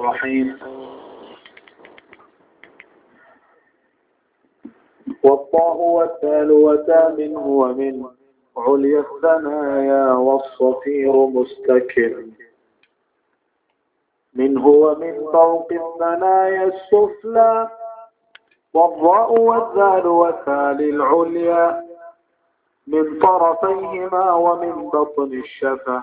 الرحيم والطاء والثال وتا منه ومن عليا الثنايا والصفير مستكر منه ومن فوق الثنايا السفلى والضاء والذال والثال العليا من طرفيهما ومن بطن الشفه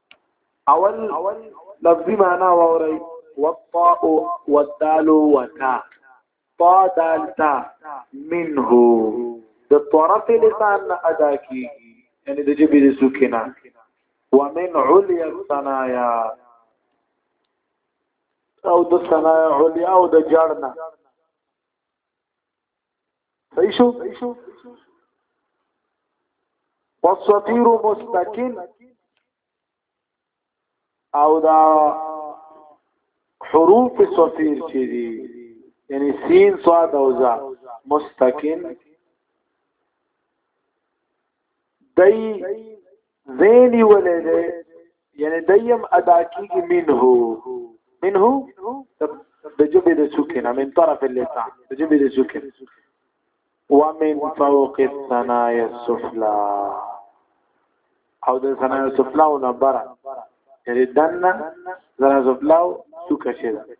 اول لفظي معنا ووري والطاء والدال وتا طا دال تا منه د طرف لسان ادا کی یعنی د جبی د سکینا ومن علیا الثنایا او د ثنایا علیا او د جړنا صحیح شو والصفير مستقل او دا حروف صفير چې دي یعنی سین صاد او زا مستقل دای زینی ولې دی یعنی دیم ادا کیږي منه منه د جبه د سکینه من طرف اللسان د جبه د سکینه ومن فوق الثنايا السفلى او د ثنايا السفلى ونه بره یعنی دنه ثنايا السفلى سکه شه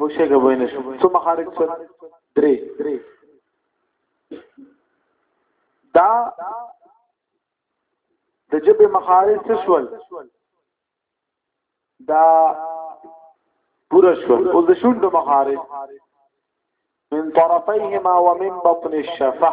وشه غوي نه شو څو مخارج سره درې دا د جبه مخارج څه شول دا پورا شول او د شوند مخارج من طرفيهما ومن بطن الشفه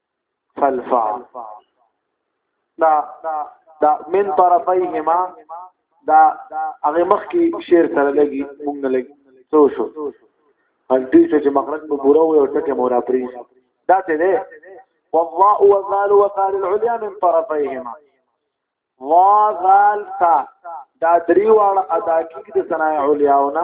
فلفا دا دا من طرفيهما دا هغه مخ کې شعر سره لګي مونږ نه لګي څو شو هدي چې مخرج په بورو او ټکه مورا پری دا ته ده والله وقال وقال العليا من طرفيهما وقال تا دا دري واړه ادا کې د ثنا علياونه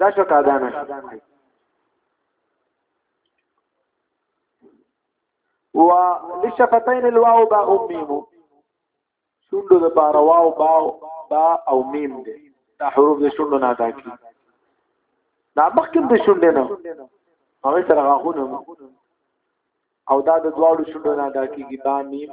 دا شو کا دانه و لشفتین الواو با او میم شوندو د بار واو با با او میم دي دا حروف د شوندو نه ادا کی دا مخکم د شوندې نه هغه سره غاخونه او دا د دواړو شوندو نه ادا کیږي با میم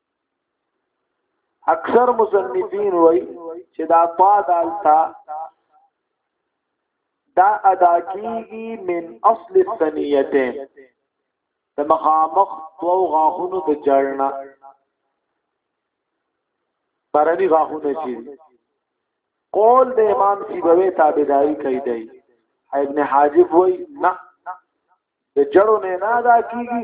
اکثر مصنفین وای چې دا طا دالتا دا ادا کیږي من اصل الثنیته د مخامخ تو غاخونو د جړنا پرانی غاخونه چی قول د امام سیبوی تابعداري کوي دی ابن حاجب وای نه د جړو نه نه ادا کیږي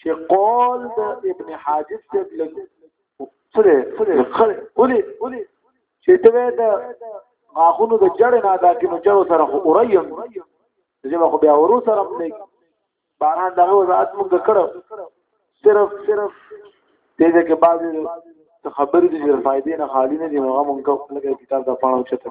چې قول د ابن حاجب صاحب لګو سره سره خره ولي ولي چې ته د غاخونو د جړ نه ادا کې نو جړ سره خو اوریم چې ما خو بیا ورو سره نه باران دغه وضاحت موږ کړو صرف صرف دې دې کې بعضي خبرې دي چې فائدې نه خالی نه دي هغه مونږ خپل کتاب د پاڼو چته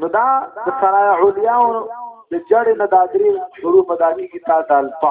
نو دا د سرايا عليا او د جړې نه د درې شروع په داږي کې تا دال په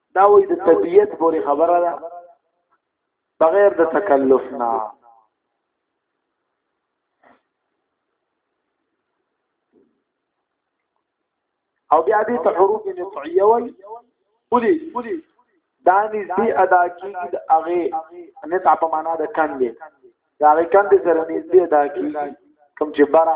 دا وایي د طبیعت پورې خبره ده بغیر د تکلف نه او بیا دې ته حروف نطعیه وایي ولي ولي دا نږدې ادا کیږي د هغه نطع په معنا د کندې دا هغه کندې سره نږدې ادا کیږي کوم چې برا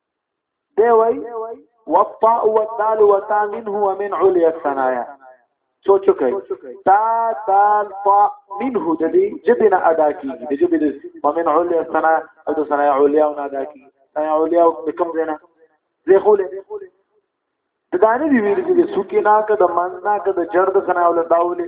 دی وای والطاء والدال وتا منه ومن عليا الثنايا سوچ کوي تا دال طا منه د دې جبنا ادا کیږي د جبې د ومن عليا الثنا او د ثنا عليا او ادا کیږي ثنا عليا او کوم زنه زه خوله د دانه دی ویل چې سکینا کده مننا کده جرد ثنا ول داولې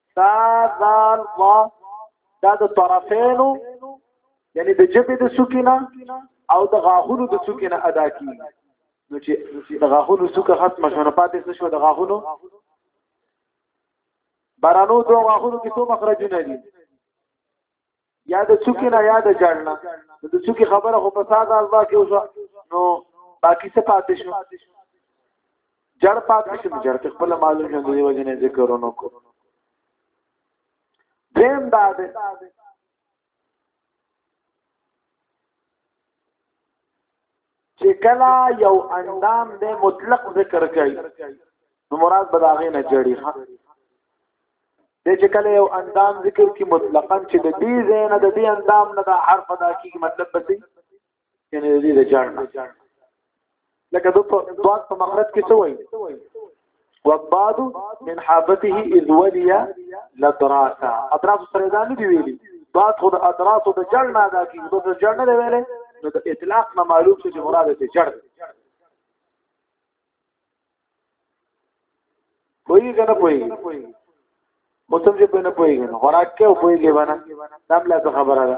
دا ذال وا دا د طرفینو یعنی د جبه د سکینه او د غاغونو د سکینه ادا کی نو چې د غاغونو سکه ختم شو نه پاتې شو د غاغونو بارانو دوه غاغونو کې څو مخرجونه دي یا د څوکې نه یا د جړ نه د څوکې خبره خو په ساده الله کې اوسه نو باقی څه پاتې شو جړ پاتې شو جړ ته خپل معلوم شو دی وجنه ذکرونو کو دیم دا ده چې کلا یو اندام به مطلق ذکر کوي نو مراد به دا غي نه جوړي ها د چې کله یو اندام ذکر کی مطلقاً چې د دې زینه د دې اندام نه دا حرف ادا کیږي مطلب به څه یعنی د دې د جوړ لکه دوه په مخرج کې څه وایي وبعد من حابته اذ ولي لدراسه اطراف سره دا نه دی ویلي بعد خود اطراف د جړ نه دا کی د جړ نه ویلې نو د اطلاق نه معلوم چې مراد ته جړ کوئی کنه کوئی مطلب چې په نه پويږي نو خوراک کې او پويږي باندې دام لا خبره ده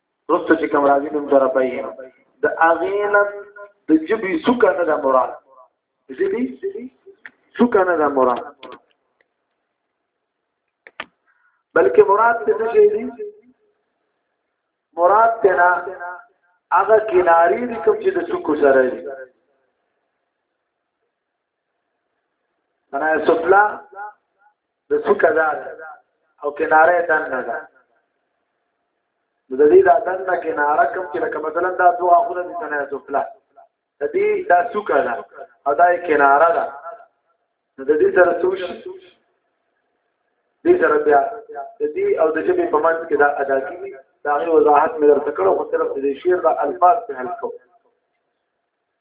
رسته چې کوم راځي نوم سره پایې د اغین د جبي سکه نه د مراد جبي سکه نه د مراد بلکې مراد څه شي دي مراد ته نه هغه کیناری دي کوم چې د سکو سره دي انا سفلا د څکه ده او کناره دن نه ده نو د دې دا دن نه کناره کوم چې لکه مثلا دا دوه اخونه دي څنګه سفلا د دې دا څکه ده او دا کناره ده نو د دې سره څه شي دې سره بیا د دې او د جبې په منځ کې دا ادا کیږي دا غي وضاحت مې درته کړو خو صرف دې شعر د الفاظ په حل کوم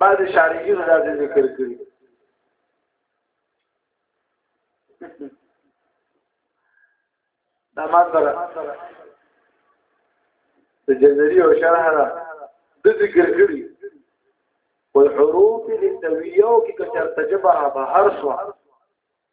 بعض شارحین دا ذکر کړی دا ما سره د جزري او شرح را د ذکر کړی والحروف للتویو کې کچر تجبه بهر سو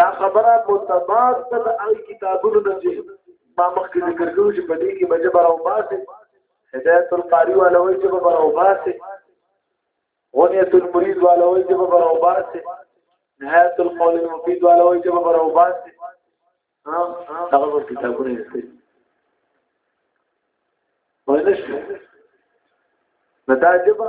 دا خبره متباد ده د هغه کتابونو نه چې ما مخکې ذکر کړو چې په دې کې بجې براو باسي هدایت القاری والا وایي چې براو باسي غنیت المرید والا وایي چې براو باسي نهایت القول المفید والا وایي چې براو باسي ها هغه کتابونه یې ولش نو دا جبا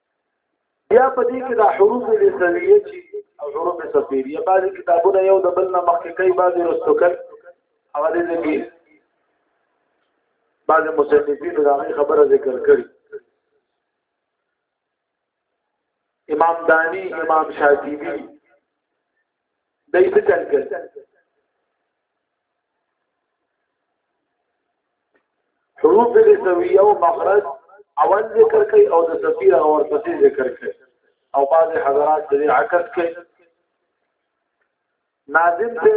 بیا په دې کې د حروف لسانیه چې او حروف صفیریه بعضی کتابونه یو د بل نه مخکې کوي بعضی رستو کوي هغه دې کې بعضی مصنفین دا خبره ذکر کړي امام دانی امام شاطبی دای څه چل کړ حروف د سویه او مخرج اول ذکر کوي او د سفیر او ورپسې ذکر کوي او بعض حضرات دې عکس کوي ناظم دې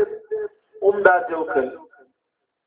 اومدا ته وکړي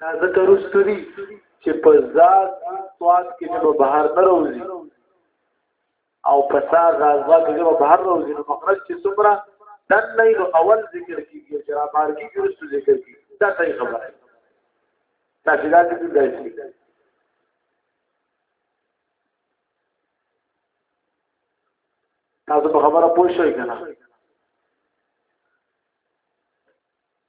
دا ذکر رستوري چې په ذات توات کې به بهر نه راوځي او په سار غازوا کې به بهر راوځي نو مخرج چې څومره دن نه نو اول ذکر کیږي چې بهر کې جوړست ذکر کیږي دا صحیح خبره ده دا چې دا دې دی تاسو په خبره پوه شئ کنه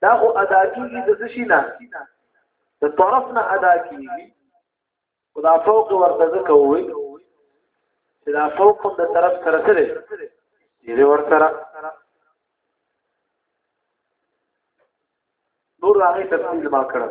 دا خو ادا کیږي د څه شي نه د طرف نه ادا کیږي خدا فوق ورته ځکه وي چې دا فوق هم د طرف سره سره دی ورته نور هغه تفصیل ما کړم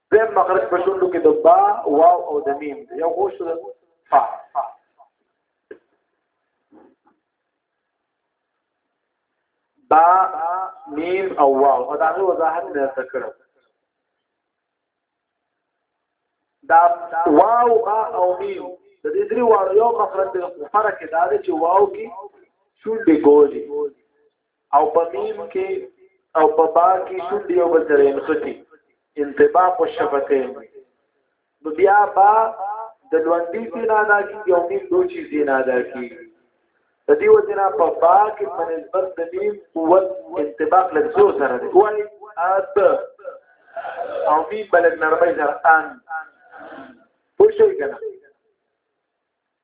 د مخرج په شوندو کې د با واو او د میم یو خو شو د فا با میم او واو او دا غو وضاحت نه تکړه دا واو با او میم د دې درې واړو یو مخرج د فرق دا دی چې واو کې شوندې ګوري او په میم کې او په با کې شونډې یو بل سره نښتي انطباق الشفتين نو بیا با د لوندې زینا دا کی یو میم دوچی زینا دا کی د دې وجنا په با کې په نسبت د میم قوت انطباق له زور سره دی وای ات او میم بلد نرمه سره ان پوه شئ کنه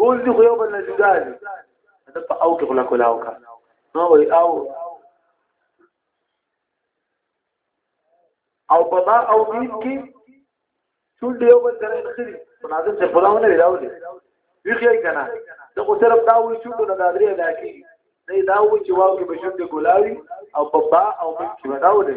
ګول دي خو یو بل نه جدا دي دا په او کې خلا کولاو کا نو وای او او په ما او دین کې ټول دی یو بل سره خري مناظر څه بلاونه ویلاولې ویخی کنه دا خو صرف دا وی شو نه دا درې دا کې نه دا وی چې واو کې بشوند ګلاوي او په با او من کې وداولې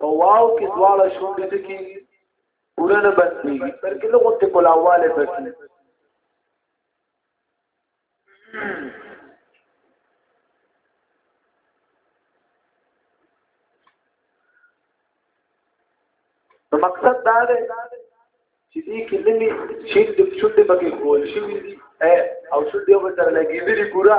په واو کې دواړه شونډې د کې پوره نه بندېږي تر کې لغون ته کولاواله بکی نو مقصد دا دی چې دې کې لمي شین د شونډې بکی کول شي او شونډې به تر لګېدلې پوره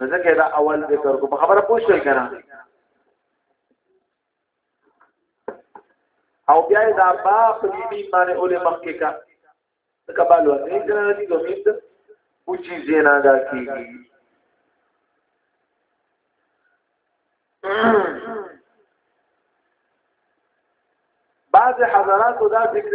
ځکه دا اول ذکر کو په خبره پوه شئ کنه او بیا دا با په دې باندې اولې مخکې کا کبال وته کنه دې دومید اوچی زینا دا کیږي بعض حضرات دا ذکر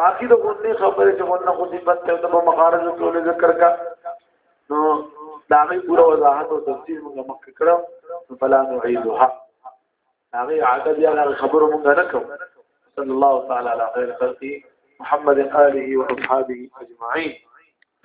باقی د غونډې خبره چې غونډه خو دې بس ته په مخارج ټول ذکر کا نو دا غي پوره وضاحت او تفصیل موږ مخکې کړو فلا نعيدها هغه عدد یا خبرو موږ نه کوو صلى الله تعالى على خير خلقه محمد آله وأصحابه أجمعين